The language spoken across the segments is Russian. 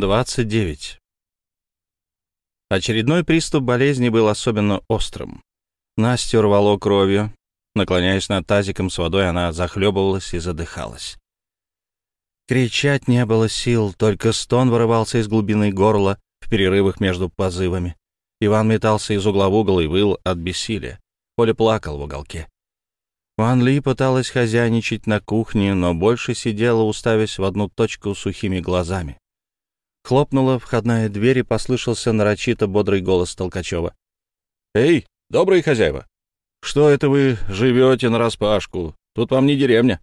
29. Очередной приступ болезни был особенно острым. Настю рвало кровью. Наклоняясь над тазиком с водой, она захлебывалась и задыхалась. Кричать не было сил, только стон вырывался из глубины горла в перерывах между позывами. Иван метался из угла в угол и выл от бессилия. Оля плакал в уголке. Ван Ли пыталась хозяйничать на кухне, но больше сидела, уставясь в одну точку сухими глазами. Хлопнула входная дверь и послышался нарочито бодрый голос Толкачева. «Эй, добрые хозяева! Что это вы живете нараспашку? Тут вам не деревня!»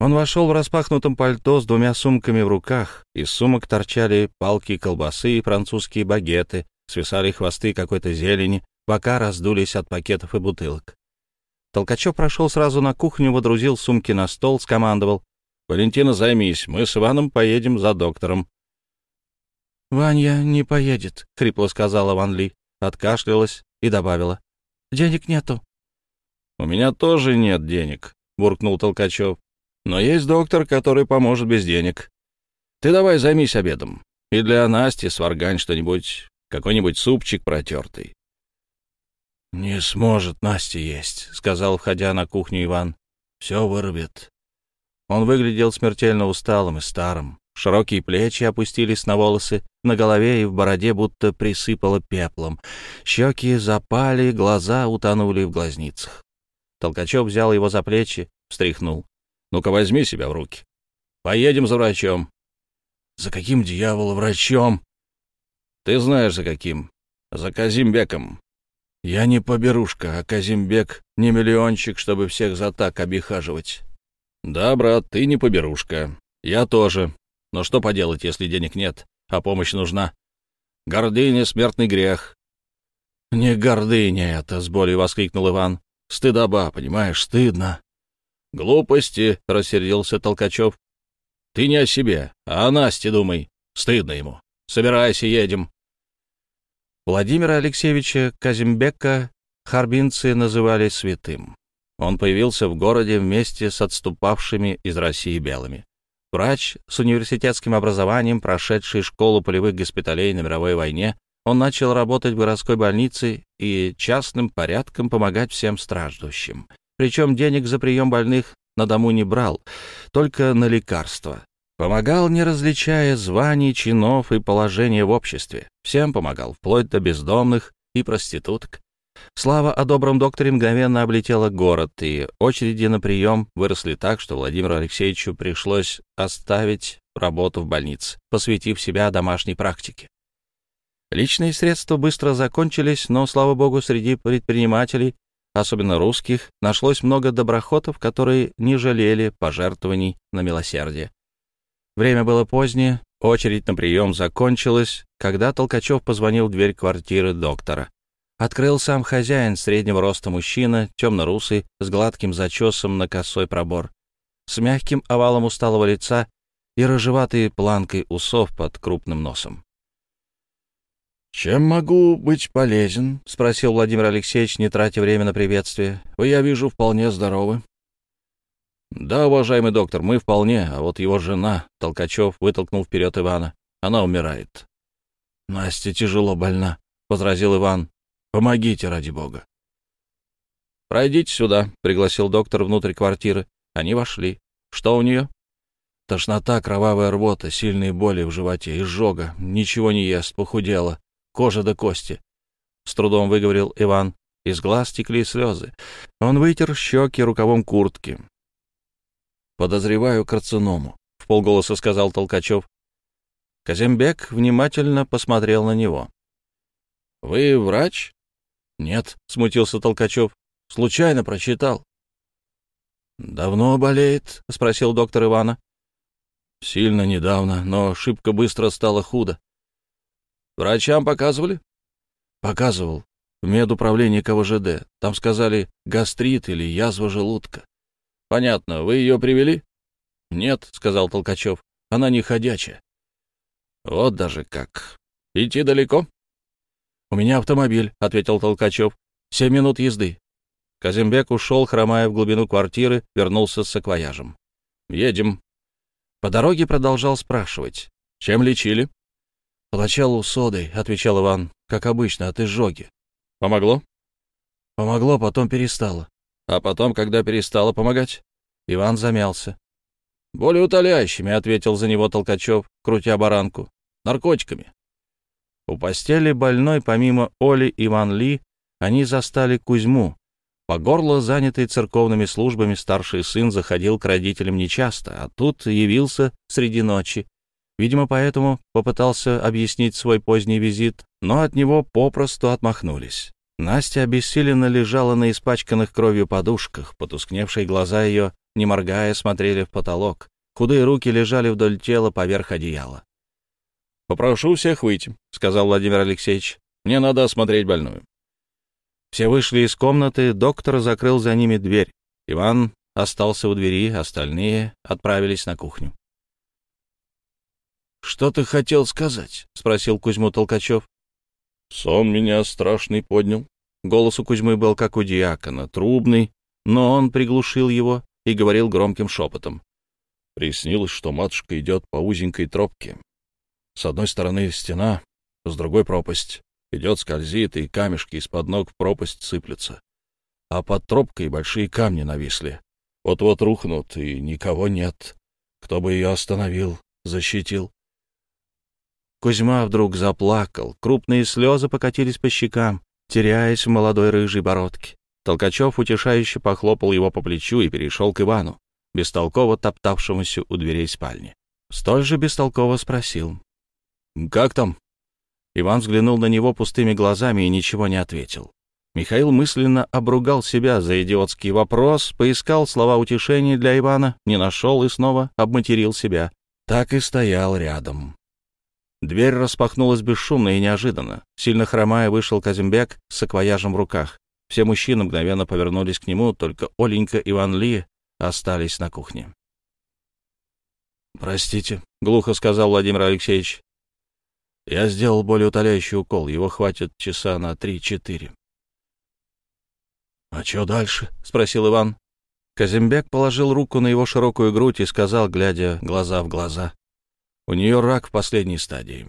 Он вошел в распахнутом пальто с двумя сумками в руках. Из сумок торчали палки колбасы и французские багеты, свисали хвосты какой-то зелени, бока раздулись от пакетов и бутылок. Толкачев прошел сразу на кухню, водрузил сумки на стол, скомандовал. «Валентина, займись, мы с Иваном поедем за доктором. «Ваня не поедет», — хрипло сказала Ван Ли, откашлялась и добавила. «Денег нету». «У меня тоже нет денег», — буркнул Толкачев. «Но есть доктор, который поможет без денег. Ты давай займись обедом. И для Насти сваргань что-нибудь, какой-нибудь супчик протертый». «Не сможет Настя есть», — сказал, входя на кухню Иван. «Все вырубит». Он выглядел смертельно усталым и старым. Широкие плечи опустились на волосы, на голове и в бороде будто присыпало пеплом. Щеки запали, глаза утонули в глазницах. Толкачев взял его за плечи, встряхнул. «Ну-ка, возьми себя в руки. Поедем за врачом». «За каким дьяволом врачом?» «Ты знаешь, за каким. За Казимбеком». «Я не поберушка, а Казимбек не миллиончик, чтобы всех за так обихаживать». «Да, брат, ты не поберушка. Я тоже. Но что поделать, если денег нет, а помощь нужна? Гордыня — смертный грех. — Не гордыня это, — с болью воскликнул Иван. — Стыдоба, понимаешь, стыдно. — Глупости, — рассердился Толкачев. — Ты не о себе, а о Насте думай. Стыдно ему. Собирайся, едем. Владимира Алексеевича Казимбека харбинцы называли святым. Он появился в городе вместе с отступавшими из России белыми. Врач с университетским образованием, прошедший школу полевых госпиталей на мировой войне, он начал работать в городской больнице и частным порядком помогать всем страждущим. Причем денег за прием больных на дому не брал, только на лекарства. Помогал, не различая званий, чинов и положения в обществе. Всем помогал, вплоть до бездомных и проституток. Слава о добром докторе мгновенно облетела город, и очереди на прием выросли так, что Владимиру Алексеевичу пришлось оставить работу в больнице, посвятив себя домашней практике. Личные средства быстро закончились, но, слава богу, среди предпринимателей, особенно русских, нашлось много доброхотов, которые не жалели пожертвований на милосердие. Время было позднее, очередь на прием закончилась, когда Толкачев позвонил в дверь квартиры доктора. Открыл сам хозяин, среднего роста мужчина, темно-русый, с гладким зачесом на косой пробор, с мягким овалом усталого лица и рыжеватой планкой усов под крупным носом. «Чем могу быть полезен?» — спросил Владимир Алексеевич, не тратя время на приветствие. «Вы, я вижу, вполне здоровы». «Да, уважаемый доктор, мы вполне, а вот его жена...» — Толкачев вытолкнул вперед Ивана. «Она умирает». «Настя тяжело больна», — возразил Иван. Помогите, ради бога. «Пройдите сюда», — пригласил доктор внутрь квартиры. Они вошли. «Что у нее?» Тошнота, кровавая рвота, сильные боли в животе, изжога, ничего не ест, похудела, кожа до кости. С трудом выговорил Иван. Из глаз текли слезы. Он вытер щеки рукавом куртки. «Подозреваю карциному», — в полголоса сказал Толкачев. Казембек внимательно посмотрел на него. «Вы врач?» «Нет», — смутился Толкачев. «Случайно прочитал». «Давно болеет?» — спросил доктор Ивана. «Сильно недавно, но шибко быстро стало худо». «Врачам показывали?» «Показывал. В медуправлении КВЖД. Там сказали гастрит или язва желудка». «Понятно. Вы ее привели?» «Нет», — сказал Толкачев. «Она не ходячая». «Вот даже как. Идти далеко?» «У меня автомобиль», — ответил Толкачев. «Семь минут езды». Казимбек ушел, хромая в глубину квартиры, вернулся с саквояжем. «Едем». По дороге продолжал спрашивать. «Чем лечили?» «Поначалу содой», — отвечал Иван, — «как обычно, от изжоги». «Помогло?» «Помогло, потом перестало». «А потом, когда перестало помогать?» Иван замялся. «Более утоляющими», — ответил за него Толкачев, крутя баранку. «Наркотиками». У постели больной, помимо Оли Иван Ли, они застали Кузьму. По горло, занятый церковными службами, старший сын заходил к родителям нечасто, а тут явился среди ночи. Видимо, поэтому попытался объяснить свой поздний визит, но от него попросту отмахнулись. Настя обессиленно лежала на испачканных кровью подушках, потускневшие глаза ее не моргая, смотрели в потолок. Худые руки лежали вдоль тела поверх одеяла. «Попрошу всех выйти», — сказал Владимир Алексеевич. «Мне надо осмотреть больную». Все вышли из комнаты, доктор закрыл за ними дверь. Иван остался у двери, остальные отправились на кухню. «Что ты хотел сказать?» — спросил Кузьму Толкачев. «Сон меня страшный поднял». Голос у Кузьмы был как у диакона, трубный, но он приглушил его и говорил громким шепотом. Приснилось, что матушка идет по узенькой тропке. С одной стороны стена, с другой пропасть. Идет, скользит, и камешки из-под ног в пропасть сыплются. А под тропкой большие камни нависли. Вот-вот рухнут, и никого нет. Кто бы ее остановил, защитил. Кузьма вдруг заплакал. Крупные слезы покатились по щекам, теряясь в молодой рыжей бородке. Толкачев утешающе похлопал его по плечу и перешел к Ивану, бестолково топтавшемуся у дверей спальни. Столь же бестолково спросил. «Как там?» Иван взглянул на него пустыми глазами и ничего не ответил. Михаил мысленно обругал себя за идиотский вопрос, поискал слова утешения для Ивана, не нашел и снова обматерил себя. Так и стоял рядом. Дверь распахнулась бесшумно и неожиданно. Сильно хромая вышел Казимбек с акваяжем в руках. Все мужчины мгновенно повернулись к нему, только Оленька и Ван Ли остались на кухне. «Простите», — глухо сказал Владимир Алексеевич. «Я сделал более утоляющий укол. Его хватит часа на три-четыре». «А что дальше?» — спросил Иван. Казимбек положил руку на его широкую грудь и сказал, глядя глаза в глаза. «У нее рак в последней стадии.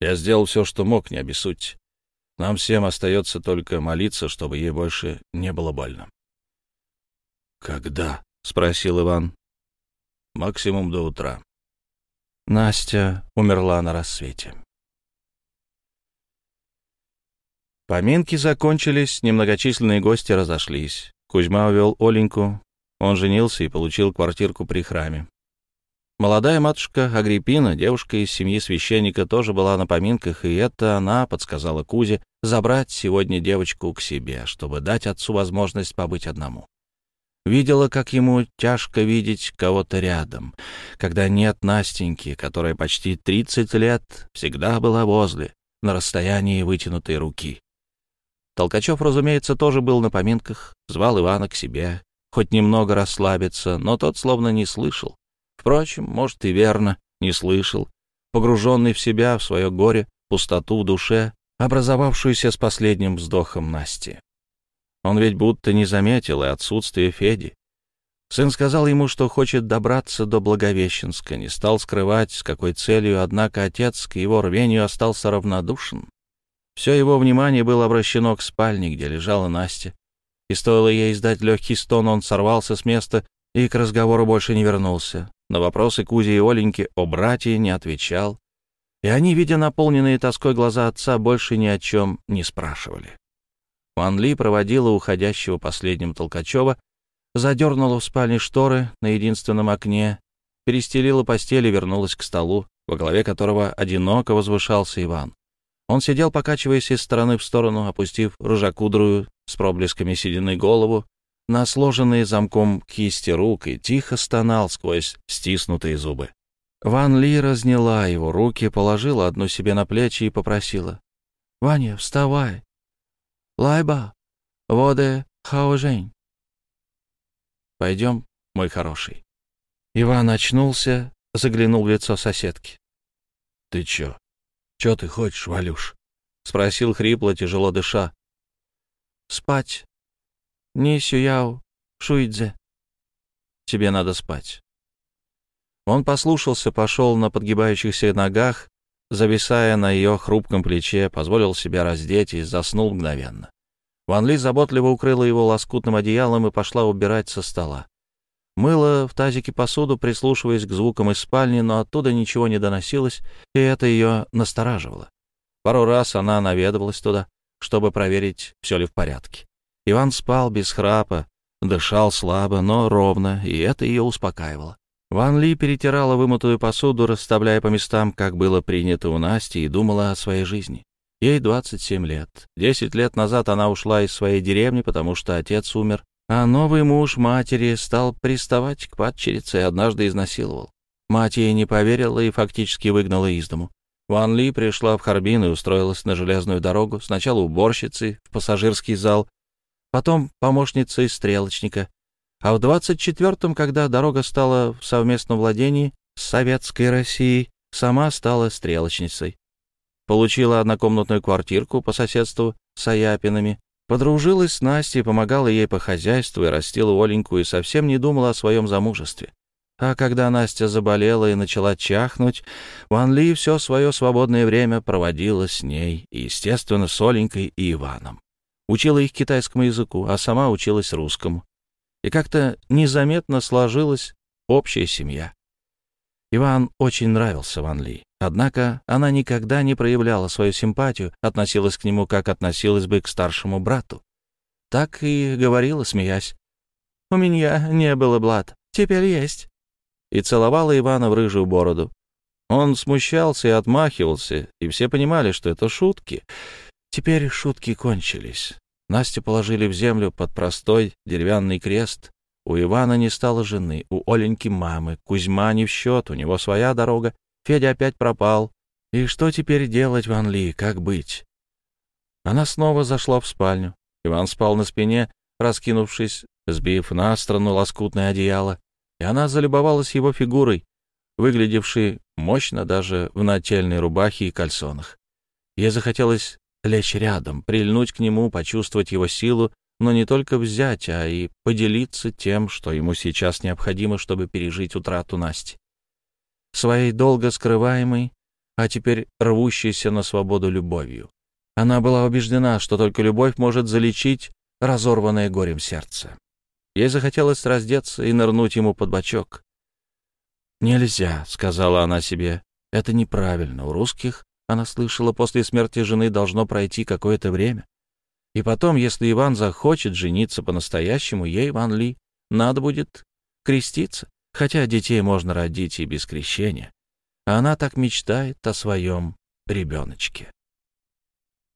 Я сделал все, что мог, не обессудьте. Нам всем остается только молиться, чтобы ей больше не было больно. «Когда?» — спросил Иван. «Максимум до утра». Настя умерла на рассвете. Поминки закончились, немногочисленные гости разошлись. Кузьма увел Оленьку, он женился и получил квартирку при храме. Молодая матушка Агриппина, девушка из семьи священника, тоже была на поминках, и это она подсказала Кузе забрать сегодня девочку к себе, чтобы дать отцу возможность побыть одному. Видела, как ему тяжко видеть кого-то рядом, когда нет Настеньки, которая почти 30 лет всегда была возле, на расстоянии вытянутой руки. Толкачев, разумеется, тоже был на поминках, звал Ивана к себе, хоть немного расслабиться, но тот словно не слышал. Впрочем, может и верно, не слышал, погруженный в себя, в свое горе, пустоту в душе, образовавшуюся с последним вздохом Насти. Он ведь будто не заметил и отсутствие Феди. Сын сказал ему, что хочет добраться до Благовещенска, не стал скрывать, с какой целью, однако отец к его рвению остался равнодушен. Все его внимание было обращено к спальне, где лежала Настя. И стоило ей издать легкий стон, он сорвался с места и к разговору больше не вернулся. На вопросы Кузи и Оленьки о брате не отвечал, и они, видя наполненные тоской глаза отца, больше ни о чем не спрашивали. Ван Ли проводила уходящего последним Толкачева, задернула в спальне шторы на единственном окне, перестелила постель и вернулась к столу, во главе которого одиноко возвышался Иван. Он сидел, покачиваясь из стороны в сторону, опустив рыжакудрую с проблесками седины голову на сложенные замком кисти рук и тихо стонал сквозь стиснутые зубы. Ван Ли разняла его руки, положила одну себе на плечи и попросила. — Ваня, вставай. Лайба, воде хаожень. — Пойдем, мой хороший. Иван очнулся, заглянул в лицо соседки. — Ты чё? Чё ты хочешь, Валюш? — спросил хрипло, тяжело дыша. — Спать. Не сюяу, шуидзе. Тебе надо спать. Он послушался, пошел на подгибающихся ногах, зависая на ее хрупком плече, позволил себя раздеть и заснул мгновенно. Ван Ли заботливо укрыла его лоскутным одеялом и пошла убирать со стола. Мыла в тазике посуду, прислушиваясь к звукам из спальни, но оттуда ничего не доносилось, и это ее настораживало. Пару раз она наведывалась туда, чтобы проверить, все ли в порядке. Иван спал без храпа, дышал слабо, но ровно, и это ее успокаивало. Ван Ли перетирала вымытую посуду, расставляя по местам, как было принято у Насти, и думала о своей жизни. Ей 27 лет. Десять лет назад она ушла из своей деревни, потому что отец умер, а новый муж матери стал приставать к падчерице и однажды изнасиловал. Мать ей не поверила и фактически выгнала из дому. Ван Ли пришла в Харбин и устроилась на железную дорогу, сначала уборщицей в пассажирский зал, потом помощницей стрелочника. А в 24-м, когда дорога стала в совместном владении с Советской Россией, сама стала стрелочницей. Получила однокомнатную квартирку по соседству с Аяпинами, подружилась с Настей, помогала ей по хозяйству и растила Оленьку и совсем не думала о своем замужестве. А когда Настя заболела и начала чахнуть, Ван Ли все свое свободное время проводила с ней, и, естественно, с Оленькой и Иваном. Учила их китайскому языку, а сама училась русскому. И как-то незаметно сложилась общая семья. Иван очень нравился Ван Ли, однако она никогда не проявляла свою симпатию, относилась к нему, как относилась бы к старшему брату. Так и говорила, смеясь. «У меня не было блат, теперь есть» и целовала Ивана в рыжую бороду. Он смущался и отмахивался, и все понимали, что это шутки. Теперь шутки кончились. Настю положили в землю под простой деревянный крест. У Ивана не стало жены, у Оленьки мамы, Кузьма не в счет, у него своя дорога. Федя опять пропал. И что теперь делать, Ван Ли, как быть? Она снова зашла в спальню. Иван спал на спине, раскинувшись, сбив на сторону лоскутное одеяло и она залюбовалась его фигурой, выглядевшей мощно даже в нательной рубахе и кальсонах. Ей захотелось лечь рядом, прильнуть к нему, почувствовать его силу, но не только взять, а и поделиться тем, что ему сейчас необходимо, чтобы пережить утрату Насти. Своей долго скрываемой, а теперь рвущейся на свободу любовью. Она была убеждена, что только любовь может залечить разорванное горем сердце. Ей захотелось раздеться и нырнуть ему под бочок. «Нельзя», — сказала она себе, — «это неправильно. У русских, она слышала, после смерти жены должно пройти какое-то время. И потом, если Иван захочет жениться по-настоящему, ей, Иван Ли, надо будет креститься, хотя детей можно родить и без крещения. Она так мечтает о своем ребеночке.